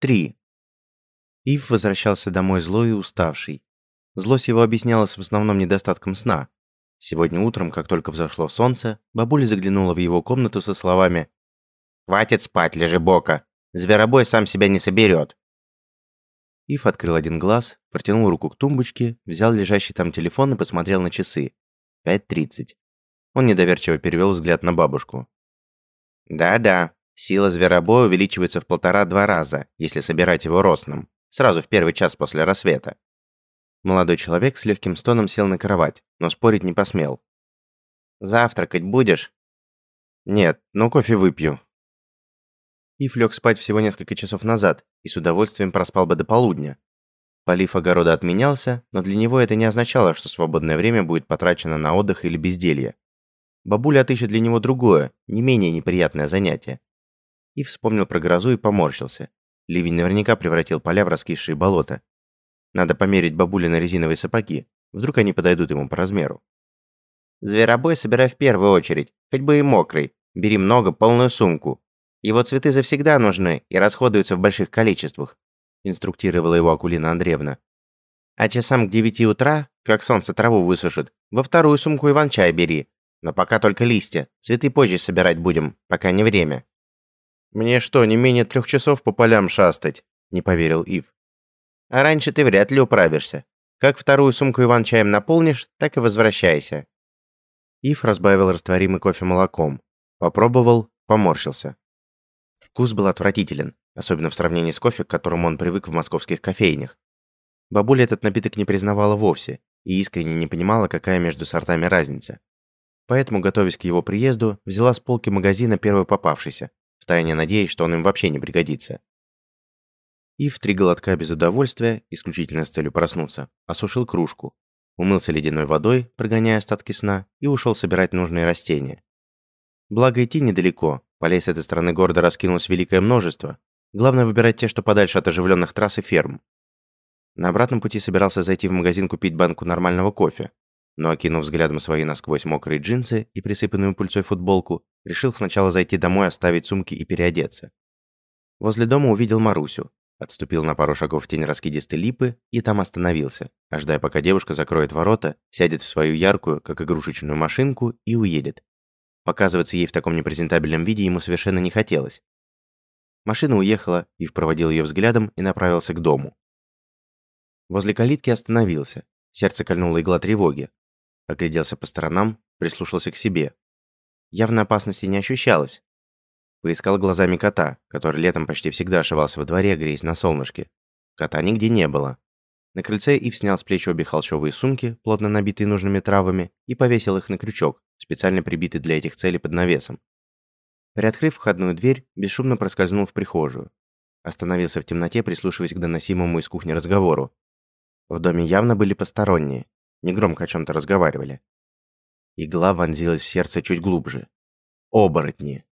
3. Ив возвращался домой злой и уставший. Злость его объяснялась в основном недостатком сна. Сегодня утром, как только взошло солнце, бабуля заглянула в его комнату со словами «Хватит спать, лежи бока! Зверобой сам себя не соберет!» Ив открыл один глаз, протянул руку к тумбочке, взял лежащий там телефон и посмотрел на часы. 5.30. Он недоверчиво перевел взгляд на бабушку. «Да-да, сила зверобоя увеличивается в полтора-два раза, если собирать его росным, сразу в первый час после рассвета». Молодой человек с легким стоном сел на кровать, но спорить не посмел. «Завтракать будешь?» «Нет, но кофе выпью». Ив лег спать всего несколько часов назад и с удовольствием проспал бы до полудня. Полив огорода отменялся, но для него это не означало, что свободное время будет потрачено на отдых или безделье. Бабуля отыщет для него другое, не менее неприятное занятие. И вспомнил про грозу и поморщился. Ливень наверняка превратил поля в раскисшие болота. Надо померить бабуле на резиновые сапоги. Вдруг они подойдут ему по размеру. Зверобой собирай в первую очередь, хоть бы и мокрый. Бери много, полную сумку. Его цветы завсегда нужны и расходуются в больших количествах, инструктировала его Акулина Андреевна. А часам к девяти утра, как солнце траву высушит, во вторую сумку иван-чай бери, но пока только листья. Цветы позже собирать будем, пока не время. Мне что, не менее трех часов по полям шастать? Не поверил Ив. А раньше ты вряд ли управишься. Как вторую сумку иван-чаем наполнишь, так и возвращайся. Ив разбавил растворимый кофе молоком. Попробовал, поморщился. Вкус был отвратителен, особенно в сравнении с кофе, к которому он привык в московских кофейнях. Бабуля этот напиток не признавала вовсе и искренне не понимала, какая между сортами разница. Поэтому, готовясь к его приезду, взяла с полки магазина первый попавшийся, втайне надеясь, что он им вообще не пригодится. И в три глотка без удовольствия, исключительно с целью проснуться, осушил кружку, умылся ледяной водой, прогоняя остатки сна, и ушел собирать нужные растения. Благо идти недалеко, полей с этой стороны города раскинулось великое множество. Главное выбирать те, что подальше от оживленных трасс и ферм. На обратном пути собирался зайти в магазин купить банку нормального кофе, но, окинув взглядом свои насквозь мокрые джинсы и присыпанную пыльцой футболку, решил сначала зайти домой, оставить сумки и переодеться. Возле дома увидел Марусю, отступил на пару шагов в тень раскидистой липы и там остановился, ожидая, пока девушка закроет ворота, сядет в свою яркую, как игрушечную машинку и уедет. Показываться ей в таком непрезентабельном виде ему совершенно не хотелось. Машина уехала, и проводил ее взглядом и направился к дому. Возле калитки остановился. Сердце кольнуло игла тревоги. Огляделся по сторонам, прислушался к себе. Явно опасности не ощущалось. Поискал глазами кота, который летом почти всегда ошивался во дворе, греясь на солнышке. Кота нигде не было. На крыльце Ив снял с плеч обе холщовые сумки, плотно набитые нужными травами, и повесил их на крючок, специально прибитый для этих целей под навесом. Приоткрыв входную дверь, бесшумно проскользнул в прихожую. Остановился в темноте, прислушиваясь к доносимому из кухни разговору. В доме явно были посторонние, негромко о чем-то разговаривали. Игла вонзилась в сердце чуть глубже. Оборотни.